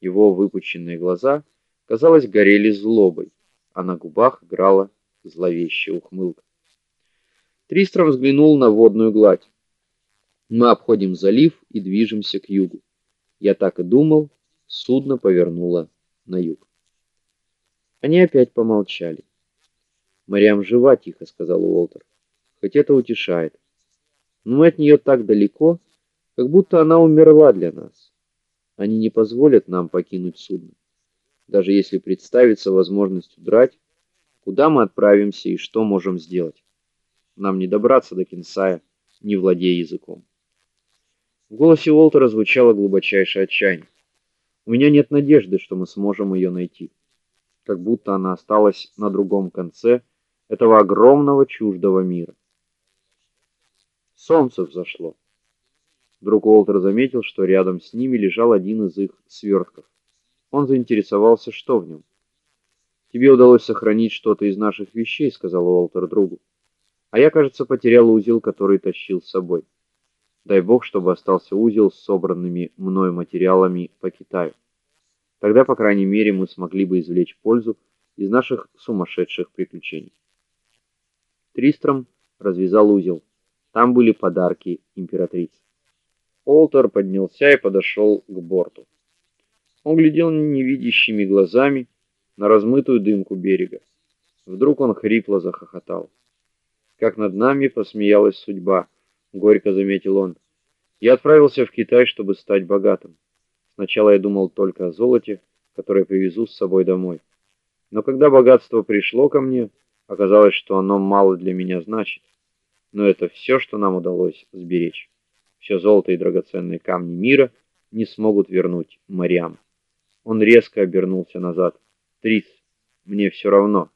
Его выпученные глаза, казалось, горели злобой, а на губах играла зловещая ухмылка. Тристром взглянул на водную гладь. Мы обходим залив и движемся к югу. Я так и думал, судно повернуло на юг. Они опять помолчали. "Мариам жива", тихо сказал Уолтер. "Хоть это утешает. Но мы от нее так далеко, как будто она умерла для нас. Они не позволят нам покинуть судно. Даже если представится возможность удрать, куда мы отправимся и что можем сделать? Нам не добраться до Кинсая, не владея языком". В голосе Уолтера звучало глубочайшее отчаяние. У меня нет надежды, что мы сможем ее найти. Как будто она осталась на другом конце этого огромного чуждого мира. Солнце взошло. Вдруг Уолтер заметил, что рядом с ними лежал один из их свертков. Он заинтересовался, что в нем. Тебе удалось сохранить что-то из наших вещей, сказал Уолтер другу. А я, кажется, потерял узел, который тащил с собой. Дай бог, чтобы остался узел с собранными мной материалами по Китаю. Тогда, по крайней мере, мы смогли бы извлечь пользу из наших сумасшедших приключений. Тристром развязал узел. Там были подарки императрицы. Олтер поднялся и подошел к борту. Он глядел невидящими глазами на размытую дымку берега. Вдруг он хрипло захохотал. Как над нами посмеялась судьба горько заметил он. Я отправился в Китай, чтобы стать богатым. Сначала я думал только о золоте, которое привезу с собой домой. Но когда богатство пришло ко мне, оказалось, что оно мало для меня значит. Но это все, что нам удалось сберечь. Все золото и драгоценные камни мира не смогут вернуть Мариам. Он резко обернулся назад. Трис, мне все равно.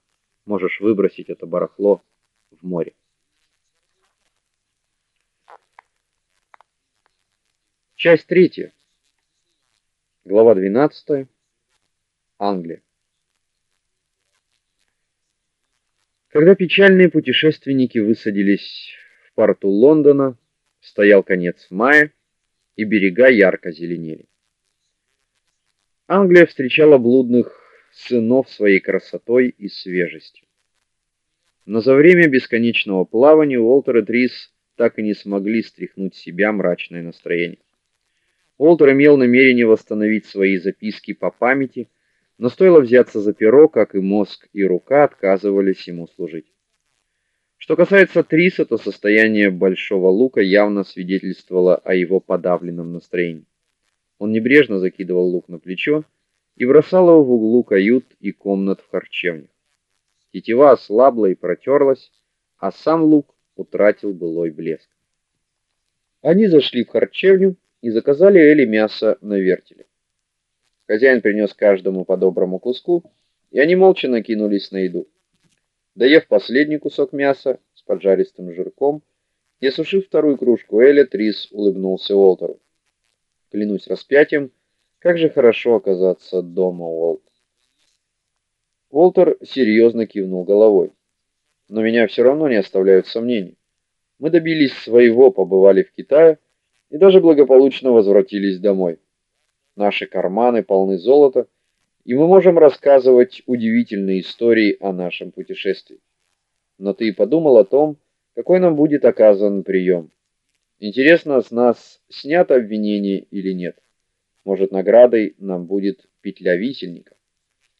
Можешь выбросить это барахло в море. Часть третья. Глава 12. Англия. Когда печальные путешественники высадились в порту Лондона, стоял конец мая, и берега ярко зеленели. Англия встречала блудных сынов своей красотой и свежестью. Но за время бесконечного плавания Уолтер и Трис так и не смогли стряхнуть с себя мрачное настроение. Уолтер имел намерение восстановить свои записки по памяти, но стоило взяться за перо, как и мозг, и рука отказывались ему служить. Что касается Триса, то состояние большого лука явно свидетельствовало о его подавленном настроении. Он небрежно закидывал лук на плечо и бросал его в углу кают и комнат в харчевнях. Тетива ослабла и протерлась, а сам лук утратил былой блеск. Они зашли в харчевню, и заказали Элли мясо на вертеле. Хозяин принес каждому по доброму куску, и они молча накинулись на еду. Доев последний кусок мяса с поджаристым жирком и осушив вторую кружку Эля, Трис улыбнулся Уолтеру. Клянусь распятием, как же хорошо оказаться дома, Уолт. Уолтер серьезно кивнул головой. Но меня все равно не оставляют сомнений. Мы добились своего, побывали в Китае, и даже благополучно возвратились домой. Наши карманы полны золота, и мы можем рассказывать удивительные истории о нашем путешествии. Но ты подумал о том, какой нам будет оказан прием. Интересно, с нас снято обвинение или нет? Может, наградой нам будет петля висельника?